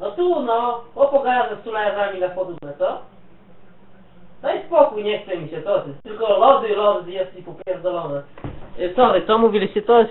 No tu, no, bo opogada z sulajarzami na podłogę, co? Daj spokój, nie chce mi się, to jest. Tylko lody, lody jest i popierdolone. Y, sorry, co mówiliście coś?